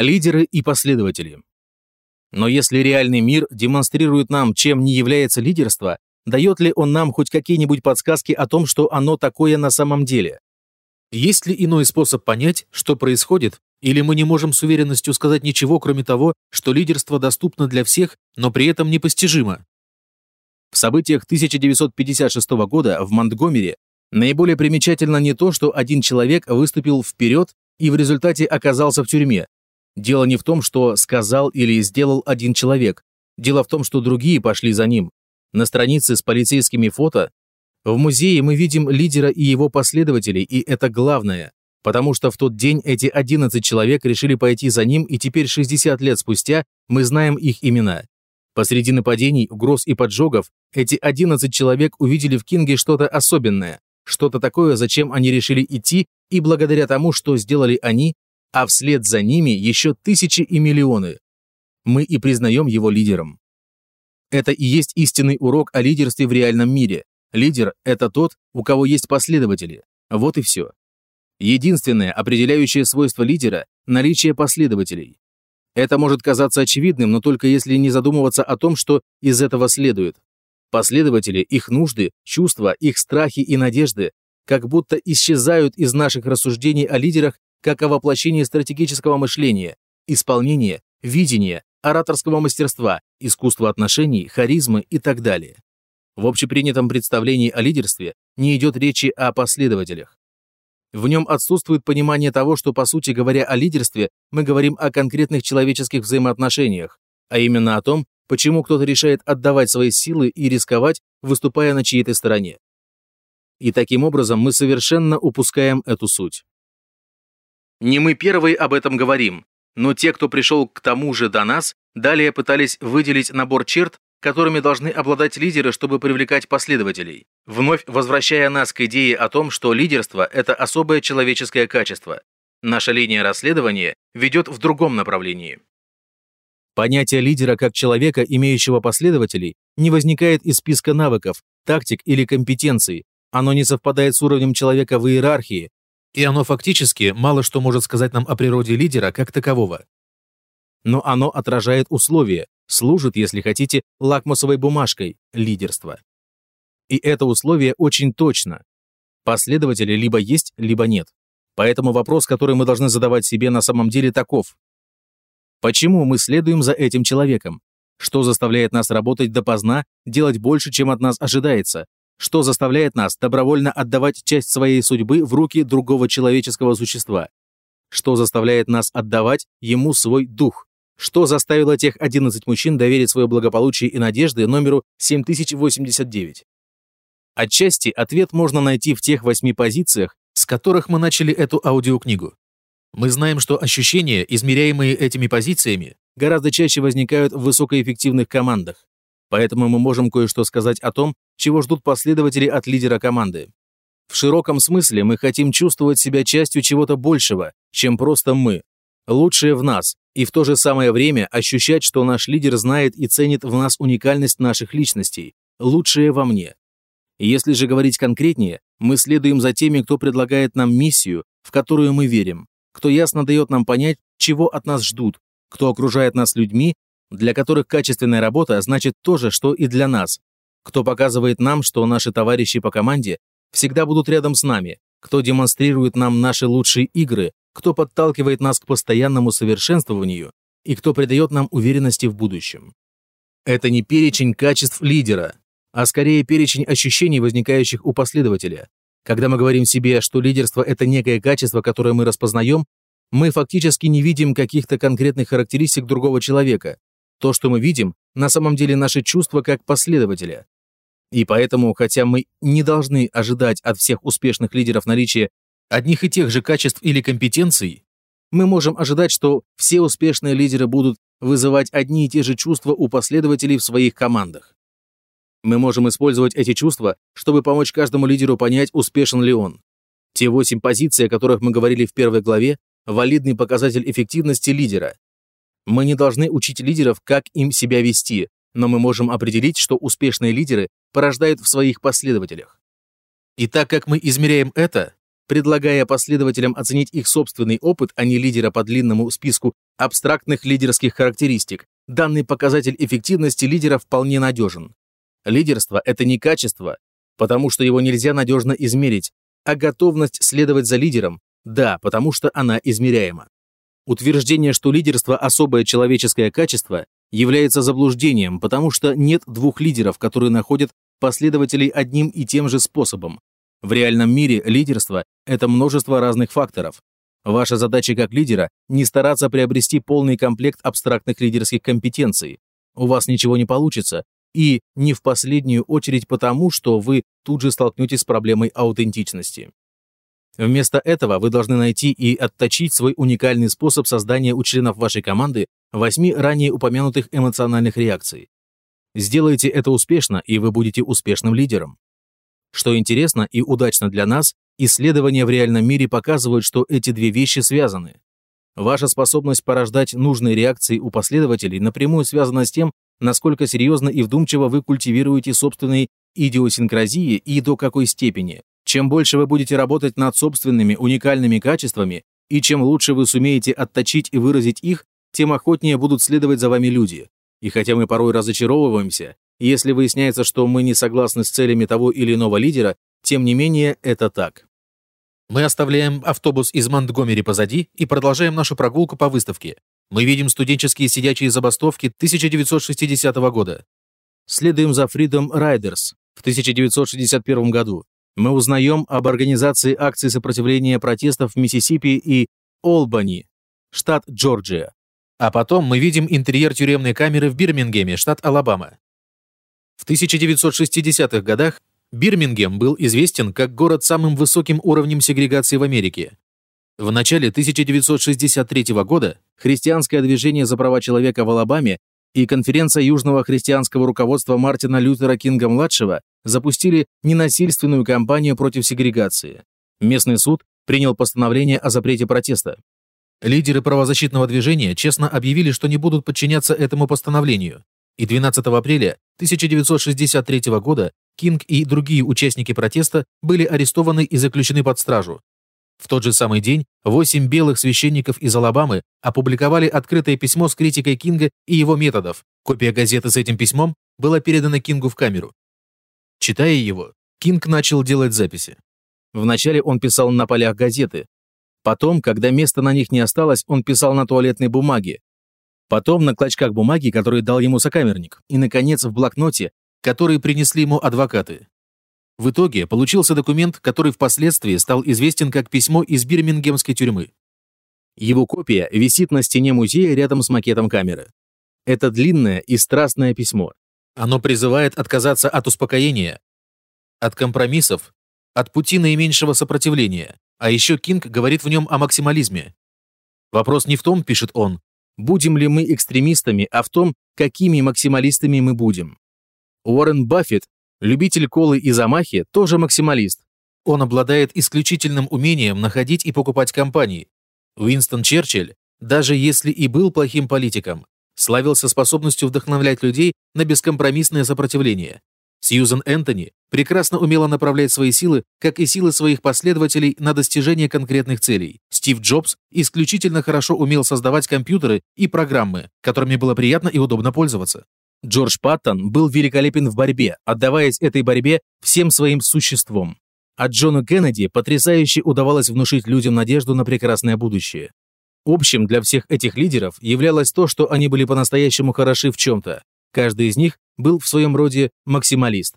Лидеры и последователи. Но если реальный мир демонстрирует нам, чем не является лидерство, дает ли он нам хоть какие-нибудь подсказки о том, что оно такое на самом деле? Есть ли иной способ понять, что происходит, или мы не можем с уверенностью сказать ничего, кроме того, что лидерство доступно для всех, но при этом непостижимо? В событиях 1956 года в Монтгомери наиболее примечательно не то, что один человек выступил вперед и в результате оказался в тюрьме, Дело не в том, что сказал или сделал один человек. Дело в том, что другие пошли за ним. На странице с полицейскими фото в музее мы видим лидера и его последователей, и это главное, потому что в тот день эти 11 человек решили пойти за ним, и теперь 60 лет спустя мы знаем их имена. Посреди нападений, угроз и поджогов эти 11 человек увидели в Кинге что-то особенное, что-то такое, зачем они решили идти, и благодаря тому, что сделали они, а вслед за ними еще тысячи и миллионы. Мы и признаем его лидером. Это и есть истинный урок о лидерстве в реальном мире. Лидер – это тот, у кого есть последователи. Вот и все. Единственное определяющее свойство лидера – наличие последователей. Это может казаться очевидным, но только если не задумываться о том, что из этого следует. Последователи, их нужды, чувства, их страхи и надежды как будто исчезают из наших рассуждений о лидерах как о воплощении стратегического мышления, исполнения, видения, ораторского мастерства, искусства отношений, харизмы и так далее. В общепринятом представлении о лидерстве не идет речи о последователях. В нем отсутствует понимание того, что, по сути говоря, о лидерстве мы говорим о конкретных человеческих взаимоотношениях, а именно о том, почему кто-то решает отдавать свои силы и рисковать, выступая на чьей-то стороне. И таким образом мы совершенно упускаем эту суть. Не мы первые об этом говорим, но те, кто пришел к тому же до нас, далее пытались выделить набор черт, которыми должны обладать лидеры, чтобы привлекать последователей, вновь возвращая нас к идее о том, что лидерство – это особое человеческое качество. Наша линия расследования ведет в другом направлении. Понятие лидера как человека, имеющего последователей, не возникает из списка навыков, тактик или компетенций. Оно не совпадает с уровнем человека в иерархии, и оно фактически мало что может сказать нам о природе лидера как такового. Но оно отражает условия, служит, если хотите, лакмусовой бумажкой лидерства. И это условие очень точно. Последователи либо есть, либо нет. Поэтому вопрос, который мы должны задавать себе на самом деле таков. Почему мы следуем за этим человеком? Что заставляет нас работать допоздна, делать больше, чем от нас ожидается, что заставляет нас добровольно отдавать часть своей судьбы в руки другого человеческого существа, что заставляет нас отдавать ему свой дух, что заставило тех 11 мужчин доверить свое благополучие и надежды номеру 7089. Отчасти ответ можно найти в тех восьми позициях, с которых мы начали эту аудиокнигу. Мы знаем, что ощущения, измеряемые этими позициями, гораздо чаще возникают в высокоэффективных командах. Поэтому мы можем кое-что сказать о том, чего ждут последователи от лидера команды. В широком смысле мы хотим чувствовать себя частью чего-то большего, чем просто мы. Лучшее в нас, и в то же самое время ощущать, что наш лидер знает и ценит в нас уникальность наших личностей, лучшее во мне. Если же говорить конкретнее, мы следуем за теми, кто предлагает нам миссию, в которую мы верим, кто ясно дает нам понять, чего от нас ждут, кто окружает нас людьми, для которых качественная работа значит то же, что и для нас, кто показывает нам, что наши товарищи по команде всегда будут рядом с нами, кто демонстрирует нам наши лучшие игры, кто подталкивает нас к постоянному совершенствованию и кто придает нам уверенности в будущем. Это не перечень качеств лидера, а скорее перечень ощущений, возникающих у последователя. Когда мы говорим себе, что лидерство – это некое качество, которое мы распознаем, мы фактически не видим каких-то конкретных характеристик другого человека, то, что мы видим, на самом деле наши чувства как последователя. И поэтому, хотя мы не должны ожидать от всех успешных лидеров наличия одних и тех же качеств или компетенций, мы можем ожидать, что все успешные лидеры будут вызывать одни и те же чувства у последователей в своих командах. Мы можем использовать эти чувства, чтобы помочь каждому лидеру понять, успешен ли он. Те восемь позиций, о которых мы говорили в первой главе, валидный показатель эффективности лидера, мы не должны учить лидеров, как им себя вести, но мы можем определить, что успешные лидеры порождают в своих последователях. И так как мы измеряем это, предлагая последователям оценить их собственный опыт, а не лидера по длинному списку абстрактных лидерских характеристик, данный показатель эффективности лидера вполне надежен. Лидерство – это не качество, потому что его нельзя надежно измерить, а готовность следовать за лидером – да, потому что она измеряема. Утверждение, что лидерство – особое человеческое качество, является заблуждением, потому что нет двух лидеров, которые находят последователей одним и тем же способом. В реальном мире лидерство – это множество разных факторов. Ваша задача как лидера – не стараться приобрести полный комплект абстрактных лидерских компетенций. У вас ничего не получится, и не в последнюю очередь потому, что вы тут же столкнетесь с проблемой аутентичности. Вместо этого вы должны найти и отточить свой уникальный способ создания у членов вашей команды восьми ранее упомянутых эмоциональных реакций. Сделайте это успешно, и вы будете успешным лидером. Что интересно и удачно для нас, исследования в реальном мире показывают, что эти две вещи связаны. Ваша способность порождать нужные реакции у последователей напрямую связана с тем, насколько серьезно и вдумчиво вы культивируете собственные идиосинкразии и до какой степени. Чем больше вы будете работать над собственными уникальными качествами, и чем лучше вы сумеете отточить и выразить их, тем охотнее будут следовать за вами люди. И хотя мы порой разочаровываемся, если выясняется, что мы не согласны с целями того или иного лидера, тем не менее это так. Мы оставляем автобус из Монтгомери позади и продолжаем нашу прогулку по выставке. Мы видим студенческие сидячие забастовки 1960 года. Следуем за Freedom Riders в 1961 году. Мы узнаем об организации акций сопротивления протестов в Миссисипи и Олбани, штат Джорджия. А потом мы видим интерьер тюремной камеры в Бирмингеме, штат Алабама. В 1960-х годах Бирмингем был известен как город с самым высоким уровнем сегрегации в Америке. В начале 1963 года христианское движение за права человека в Алабаме и конференция Южного христианского руководства Мартина Лютера Кинга-младшего запустили ненасильственную кампанию против сегрегации. Местный суд принял постановление о запрете протеста. Лидеры правозащитного движения честно объявили, что не будут подчиняться этому постановлению, и 12 апреля 1963 года Кинг и другие участники протеста были арестованы и заключены под стражу. В тот же самый день восемь белых священников из Алабамы опубликовали открытое письмо с критикой Кинга и его методов. Копия газеты с этим письмом была передана Кингу в камеру. Читая его, Кинг начал делать записи. Вначале он писал на полях газеты. Потом, когда места на них не осталось, он писал на туалетной бумаге, потом на клочках бумаги, которые дал ему сокамерник, и, наконец, в блокноте, который принесли ему адвокаты. В итоге получился документ, который впоследствии стал известен как письмо из бирмингемской тюрьмы. Его копия висит на стене музея рядом с макетом камеры. Это длинное и страстное письмо. Оно призывает отказаться от успокоения, от компромиссов, от пути наименьшего сопротивления. А еще Кинг говорит в нем о максимализме. Вопрос не в том, пишет он, будем ли мы экстремистами, а в том, какими максималистами мы будем. Уоррен Баффет, любитель колы и замахи, тоже максималист. Он обладает исключительным умением находить и покупать компании. Уинстон Черчилль, даже если и был плохим политиком, славился способностью вдохновлять людей на бескомпромиссное сопротивление. Сьюзен Энтони прекрасно умела направлять свои силы, как и силы своих последователей, на достижение конкретных целей. Стив Джобс исключительно хорошо умел создавать компьютеры и программы, которыми было приятно и удобно пользоваться. Джордж Паттон был великолепен в борьбе, отдаваясь этой борьбе всем своим существом. А Джону Кеннеди потрясающе удавалось внушить людям надежду на прекрасное будущее. Общим для всех этих лидеров являлось то, что они были по-настоящему хороши в чем-то. Каждый из них был в своем роде максималист.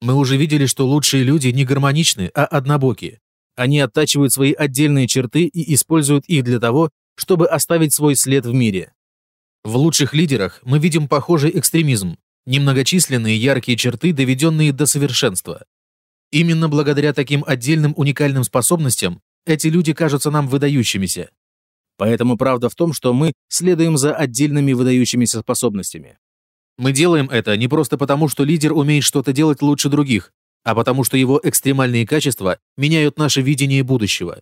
Мы уже видели, что лучшие люди не гармоничны, а однобоки. Они оттачивают свои отдельные черты и используют их для того, чтобы оставить свой след в мире. В лучших лидерах мы видим похожий экстремизм, немногочисленные яркие черты, доведенные до совершенства. Именно благодаря таким отдельным уникальным способностям эти люди кажутся нам выдающимися. Поэтому правда в том, что мы следуем за отдельными выдающимися способностями. Мы делаем это не просто потому, что лидер умеет что-то делать лучше других, а потому что его экстремальные качества меняют наше видение будущего.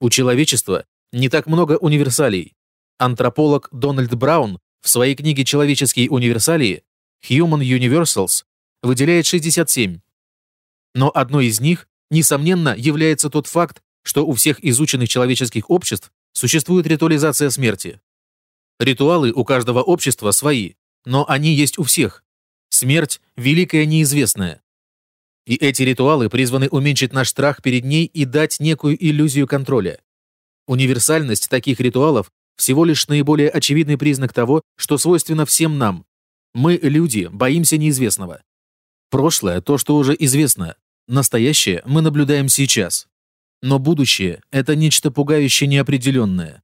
У человечества не так много универсалей. Антрополог Дональд Браун в своей книге «Человеческие универсалии» Human Universals выделяет 67. Но одно из них несомненно, является тот факт, что у всех изученных человеческих обществ существует ритуализация смерти. Ритуалы у каждого общества свои, но они есть у всех. Смерть – великая неизвестная. И эти ритуалы призваны уменьшить наш страх перед ней и дать некую иллюзию контроля. Универсальность таких ритуалов всего лишь наиболее очевидный признак того, что свойственно всем нам. Мы, люди, боимся неизвестного. Прошлое – то, что уже известно. Настоящее мы наблюдаем сейчас. Но будущее – это нечто пугающее неопределенное.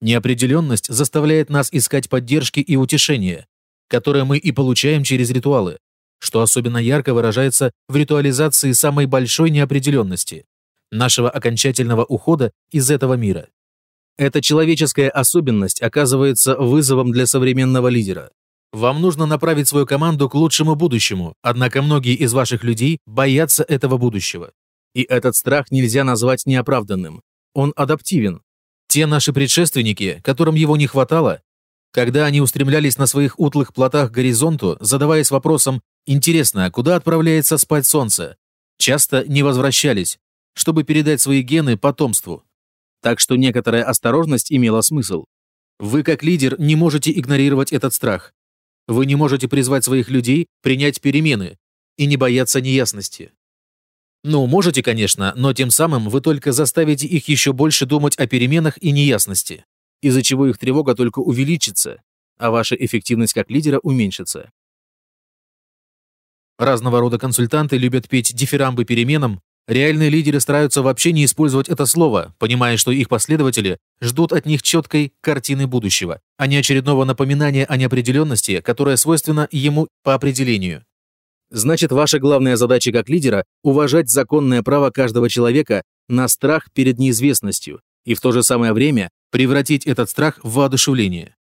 Неопределенность заставляет нас искать поддержки и утешения, которые мы и получаем через ритуалы, что особенно ярко выражается в ритуализации самой большой неопределенности – нашего окончательного ухода из этого мира. Эта человеческая особенность оказывается вызовом для современного лидера. Вам нужно направить свою команду к лучшему будущему, однако многие из ваших людей боятся этого будущего. И этот страх нельзя назвать неоправданным. Он адаптивен. Те наши предшественники, которым его не хватало, когда они устремлялись на своих утлых плотах к горизонту, задаваясь вопросом «Интересно, а куда отправляется спать солнце?», часто не возвращались, чтобы передать свои гены потомству. Так что некоторая осторожность имела смысл. Вы, как лидер, не можете игнорировать этот страх. Вы не можете призвать своих людей принять перемены и не бояться неясности. Ну, можете, конечно, но тем самым вы только заставите их еще больше думать о переменах и неясности, из-за чего их тревога только увеличится, а ваша эффективность как лидера уменьшится. Разного рода консультанты любят петь дифирамбы переменам, Реальные лидеры стараются вообще не использовать это слово, понимая, что их последователи ждут от них четкой картины будущего, а не очередного напоминания о неопределенности, которая свойственна ему по определению. Значит, ваша главная задача как лидера – уважать законное право каждого человека на страх перед неизвестностью и в то же самое время превратить этот страх в воодушевление.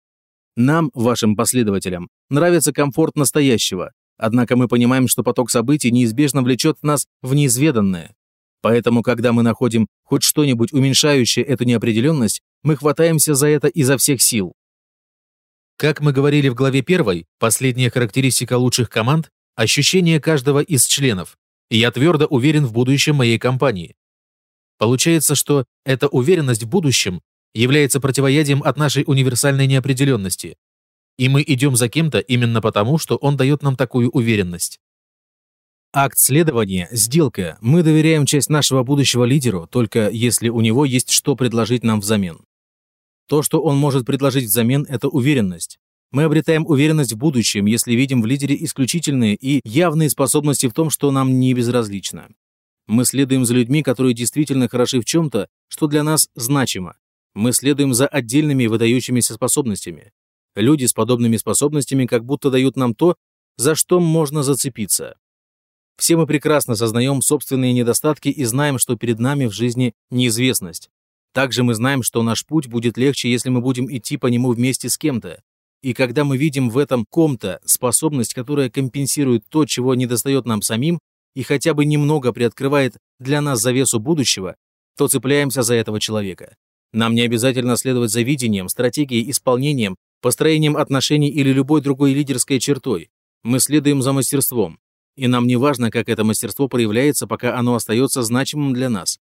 Нам, вашим последователям, нравится комфорт настоящего, Однако мы понимаем, что поток событий неизбежно влечет нас в неизведанное. Поэтому, когда мы находим хоть что-нибудь уменьшающее эту неопределенность, мы хватаемся за это изо всех сил. Как мы говорили в главе 1, последняя характеристика лучших команд – ощущение каждого из членов. И я твердо уверен в будущем моей компании. Получается, что эта уверенность в будущем является противоядием от нашей универсальной неопределенности. И мы идем за кем-то именно потому, что он дает нам такую уверенность. Акт следования – сделка. Мы доверяем часть нашего будущего лидеру, только если у него есть что предложить нам взамен. То, что он может предложить взамен – это уверенность. Мы обретаем уверенность в будущем, если видим в лидере исключительные и явные способности в том, что нам не безразлично. Мы следуем за людьми, которые действительно хороши в чем-то, что для нас значимо. Мы следуем за отдельными выдающимися способностями. Люди с подобными способностями как будто дают нам то, за что можно зацепиться. Все мы прекрасно сознаем собственные недостатки и знаем, что перед нами в жизни неизвестность. Также мы знаем, что наш путь будет легче, если мы будем идти по нему вместе с кем-то. И когда мы видим в этом ком-то способность, которая компенсирует то, чего недостает нам самим, и хотя бы немного приоткрывает для нас завесу будущего, то цепляемся за этого человека. Нам не обязательно следовать за видением, стратегией, исполнением, построением отношений или любой другой лидерской чертой. Мы следуем за мастерством. И нам не важно, как это мастерство проявляется, пока оно остается значимым для нас.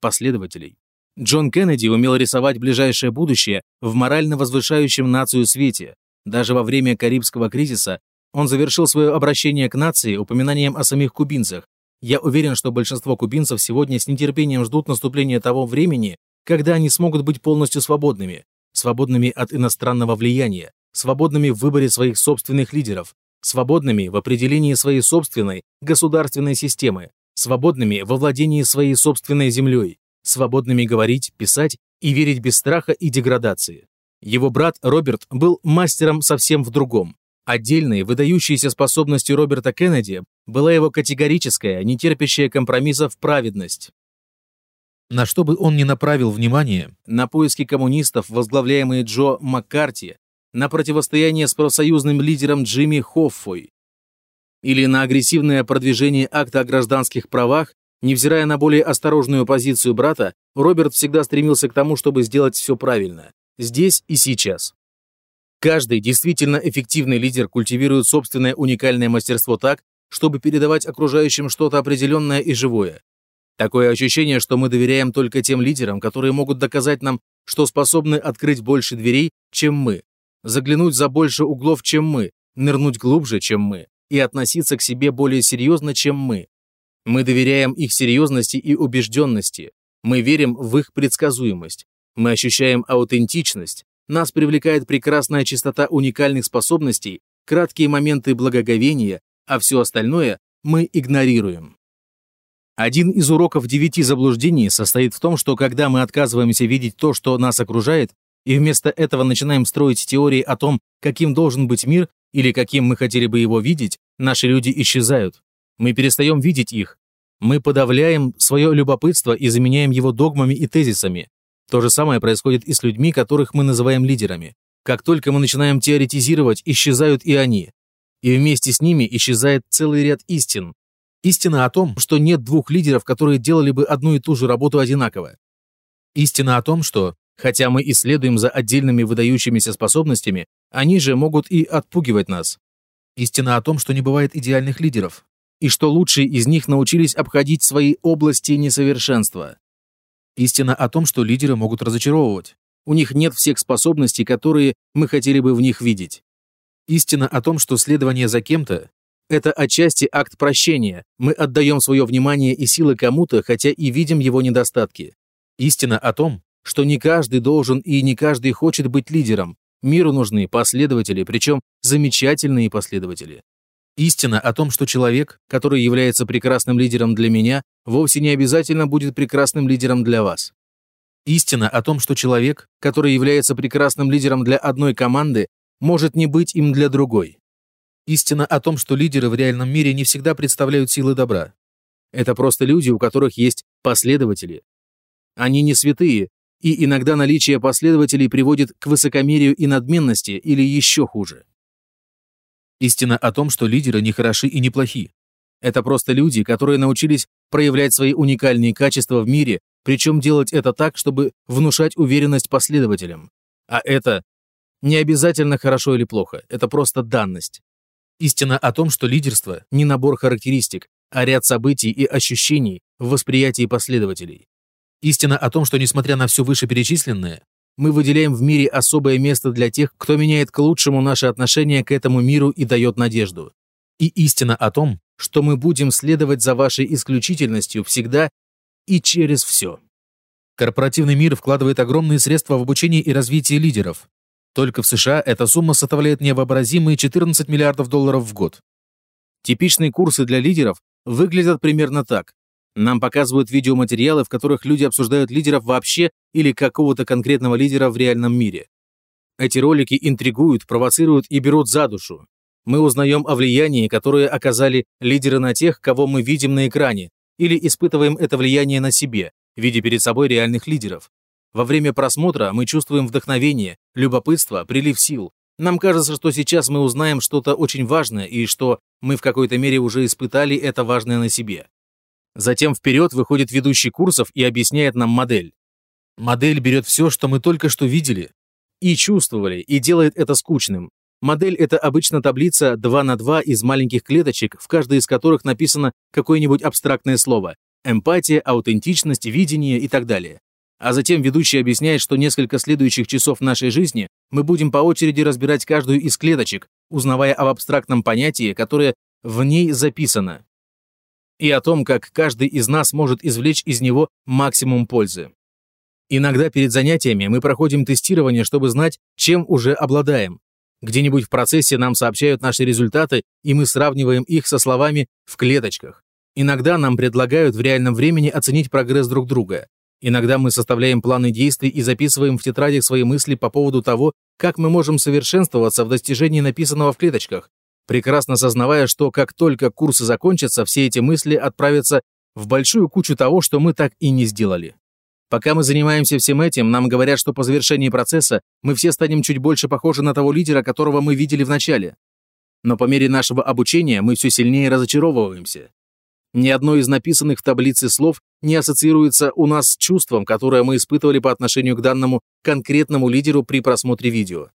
Последователей. Джон Кеннеди умел рисовать ближайшее будущее в морально возвышающем нацию свете. Даже во время Карибского кризиса он завершил свое обращение к нации упоминанием о самих кубинцах. Я уверен, что большинство кубинцев сегодня с нетерпением ждут наступления того времени, когда они смогут быть полностью свободными свободными от иностранного влияния, свободными в выборе своих собственных лидеров, свободными в определении своей собственной государственной системы, свободными во владении своей собственной землей, свободными говорить, писать и верить без страха и деградации. Его брат Роберт был мастером совсем в другом. Отдельной, выдающейся способностью Роберта Кеннеди была его категорическая, нетерпящая компромиссов праведность. На что бы он ни направил внимание, на поиски коммунистов, возглавляемые Джо Маккарти, на противостояние с профсоюзным лидером Джимми Хоффой, или на агрессивное продвижение акта о гражданских правах, невзирая на более осторожную позицию брата, Роберт всегда стремился к тому, чтобы сделать все правильно, здесь и сейчас. Каждый действительно эффективный лидер культивирует собственное уникальное мастерство так, чтобы передавать окружающим что-то определенное и живое, Такое ощущение, что мы доверяем только тем лидерам, которые могут доказать нам, что способны открыть больше дверей, чем мы, заглянуть за больше углов, чем мы, нырнуть глубже, чем мы, и относиться к себе более серьезно, чем мы. Мы доверяем их серьезности и убежденности. Мы верим в их предсказуемость. Мы ощущаем аутентичность. Нас привлекает прекрасная чистота уникальных способностей, краткие моменты благоговения, а все остальное мы игнорируем. Один из уроков девяти заблуждений состоит в том, что когда мы отказываемся видеть то, что нас окружает, и вместо этого начинаем строить теории о том, каким должен быть мир или каким мы хотели бы его видеть, наши люди исчезают. Мы перестаем видеть их. Мы подавляем свое любопытство и заменяем его догмами и тезисами. То же самое происходит и с людьми, которых мы называем лидерами. Как только мы начинаем теоретизировать, исчезают и они. И вместе с ними исчезает целый ряд истин, Истина о том, что нет двух лидеров, которые делали бы одну и ту же работу одинаково. Истина о том, что, хотя мы исследуем за отдельными выдающимися способностями, они же могут и отпугивать нас. Истина о том, что не бывает идеальных лидеров, и что лучшие из них научились обходить свои области несовершенства. Истина о том, что лидеры могут разочаровывать. У них нет всех способностей, которые мы хотели бы в них видеть. Истина о том, что следование за кем-то это отчасти акт прощения. Мы отдаем свое внимание и силы кому-то, хотя и видим его недостатки. Истина о том, что не каждый должен и не каждый хочет быть лидером. Миру нужны последователи, причем замечательные последователи. Истина о том, что человек, который является прекрасным лидером для меня, вовсе не обязательно будет прекрасным лидером для вас. Истина о том, что человек, который является прекрасным лидером для одной команды, может не быть им для другой. Истина о том, что лидеры в реальном мире не всегда представляют силы добра. Это просто люди, у которых есть последователи. Они не святые, и иногда наличие последователей приводит к высокомерию и надменности или еще хуже. Истина о том, что лидеры не хороши и не плохи. Это просто люди, которые научились проявлять свои уникальные качества в мире, причем делать это так, чтобы внушать уверенность последователям. А это не обязательно хорошо или плохо, это просто данность. Истина о том, что лидерство – не набор характеристик, а ряд событий и ощущений в восприятии последователей. Истина о том, что, несмотря на все вышеперечисленное, мы выделяем в мире особое место для тех, кто меняет к лучшему наше отношение к этому миру и дает надежду. И истина о том, что мы будем следовать за вашей исключительностью всегда и через все. Корпоративный мир вкладывает огромные средства в обучение и развитие лидеров, только в США эта сумма составляет невообразимые 14 миллиардов долларов в год. Типичные курсы для лидеров выглядят примерно так. Нам показывают видеоматериалы, в которых люди обсуждают лидеров вообще или какого-то конкретного лидера в реальном мире. Эти ролики интригуют, провоцируют и берут за душу. Мы узнаем о влиянии, которое оказали лидеры на тех, кого мы видим на экране, или испытываем это влияние на себе, видя перед собой реальных лидеров. Во время просмотра мы чувствуем вдохновение, любопытство, прилив сил. Нам кажется, что сейчас мы узнаем что-то очень важное и что мы в какой-то мере уже испытали это важное на себе. Затем вперед выходит ведущий курсов и объясняет нам модель. Модель берет все, что мы только что видели и чувствовали, и делает это скучным. Модель – это обычно таблица 2 на 2 из маленьких клеточек, в каждой из которых написано какое-нибудь абстрактное слово – эмпатия, аутентичность, видение и так далее. А затем ведущий объясняет, что несколько следующих часов нашей жизни мы будем по очереди разбирать каждую из клеточек, узнавая об абстрактном понятии, которое в ней записано, и о том, как каждый из нас может извлечь из него максимум пользы. Иногда перед занятиями мы проходим тестирование, чтобы знать, чем уже обладаем. Где-нибудь в процессе нам сообщают наши результаты, и мы сравниваем их со словами «в клеточках». Иногда нам предлагают в реальном времени оценить прогресс друг друга. Иногда мы составляем планы действий и записываем в тетрадях свои мысли по поводу того, как мы можем совершенствоваться в достижении написанного в клеточках, прекрасно сознавая, что как только курсы закончатся, все эти мысли отправятся в большую кучу того, что мы так и не сделали. Пока мы занимаемся всем этим, нам говорят, что по завершении процесса мы все станем чуть больше похожи на того лидера, которого мы видели в начале. Но по мере нашего обучения мы все сильнее разочаровываемся. Ни одно из написанных в таблице слов не ассоциируется у нас с чувством, которое мы испытывали по отношению к данному конкретному лидеру при просмотре видео.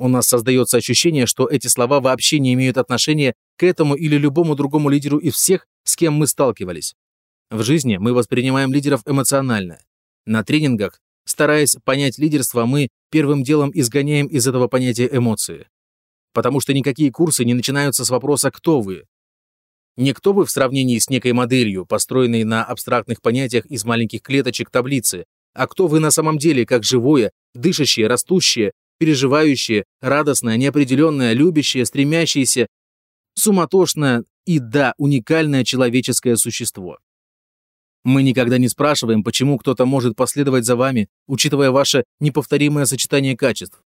У нас создается ощущение, что эти слова вообще не имеют отношения к этому или любому другому лидеру из всех, с кем мы сталкивались. В жизни мы воспринимаем лидеров эмоционально. На тренингах, стараясь понять лидерство, мы первым делом изгоняем из этого понятия эмоции. Потому что никакие курсы не начинаются с вопроса «кто вы?». Не кто вы в сравнении с некой моделью, построенной на абстрактных понятиях из маленьких клеточек таблицы, а кто вы на самом деле, как живое, дышащее, растущее, переживающее, радостное, неопределенное, любящее, стремящееся, суматошное и, да, уникальное человеческое существо. Мы никогда не спрашиваем, почему кто-то может последовать за вами, учитывая ваше неповторимое сочетание качеств.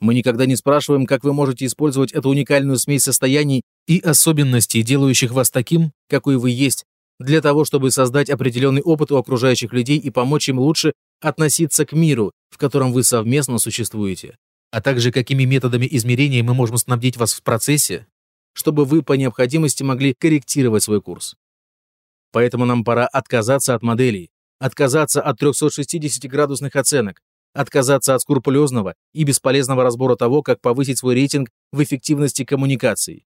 Мы никогда не спрашиваем, как вы можете использовать эту уникальную смесь состояний и особенностей, делающих вас таким, какой вы есть, для того, чтобы создать определенный опыт у окружающих людей и помочь им лучше относиться к миру, в котором вы совместно существуете, а также какими методами измерения мы можем снабдить вас в процессе, чтобы вы по необходимости могли корректировать свой курс. Поэтому нам пора отказаться от моделей, отказаться от 360-градусных оценок, отказаться от скрупулезного и бесполезного разбора того, как повысить свой рейтинг в эффективности коммуникаций.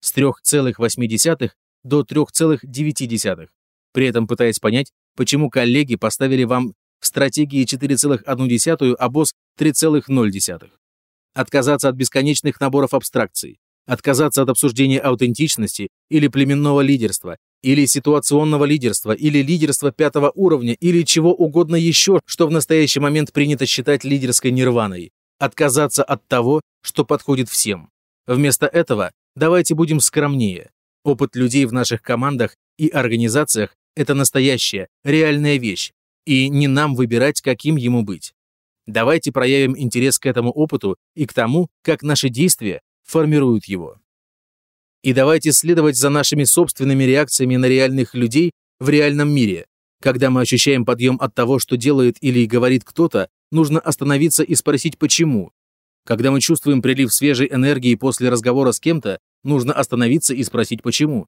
С 3,8 до 3,9, при этом пытаясь понять, почему коллеги поставили вам в стратегии 4,1, а босс 3,0. Отказаться от бесконечных наборов абстракций, отказаться от обсуждения аутентичности или племенного лидерства, или ситуационного лидерства, или лидерства пятого уровня, или чего угодно еще, что в настоящий момент принято считать лидерской нирваной. Отказаться от того, что подходит всем. Вместо этого давайте будем скромнее. Опыт людей в наших командах и организациях – это настоящая, реальная вещь, и не нам выбирать, каким ему быть. Давайте проявим интерес к этому опыту и к тому, как наши действия формируют его. И давайте следовать за нашими собственными реакциями на реальных людей в реальном мире. Когда мы ощущаем подъем от того, что делает или говорит кто-то, нужно остановиться и спросить почему. Когда мы чувствуем прилив свежей энергии после разговора с кем-то, нужно остановиться и спросить почему.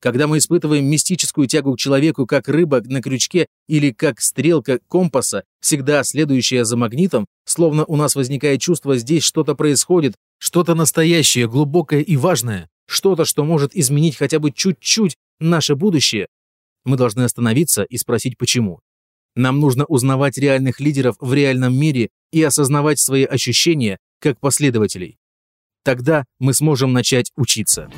Когда мы испытываем мистическую тягу к человеку, как рыба на крючке или как стрелка компаса, всегда следующая за магнитом, словно у нас возникает чувство, здесь что-то происходит, что-то настоящее, глубокое и важное, что-то, что может изменить хотя бы чуть-чуть наше будущее, мы должны остановиться и спросить почему. Нам нужно узнавать реальных лидеров в реальном мире и осознавать свои ощущения как последователей. Тогда мы сможем начать учиться.